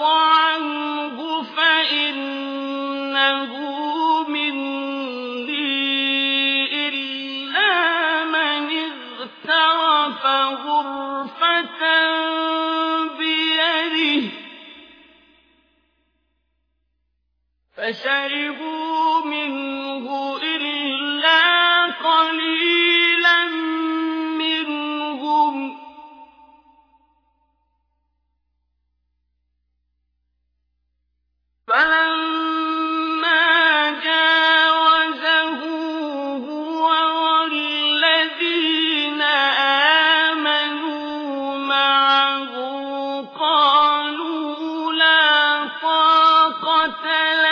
يطعمه فإنه مني إلا من اغترف غرفة بيده فشربوا طاقة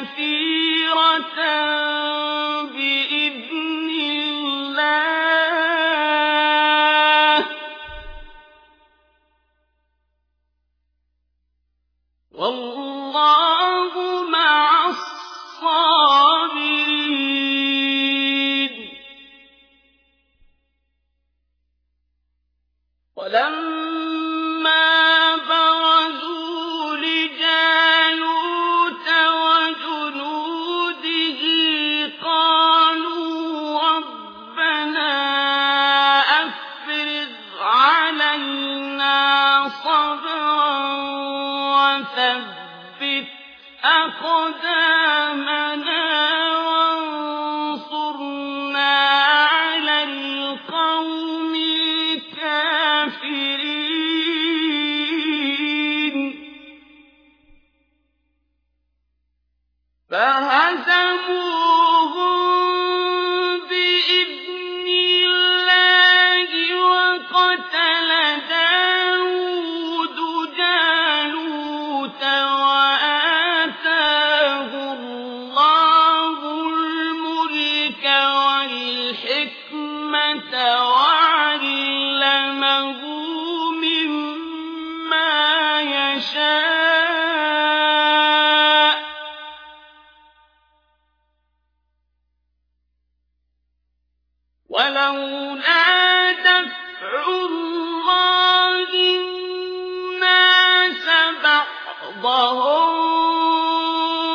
كثيرة بإذن الله. والله مع الصابرين. ولما وثبت أقدامنا. وعلمه مما يشاء ولولا دفع الله الناس بعضهم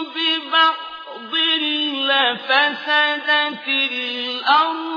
ببعض لفسدت الأرض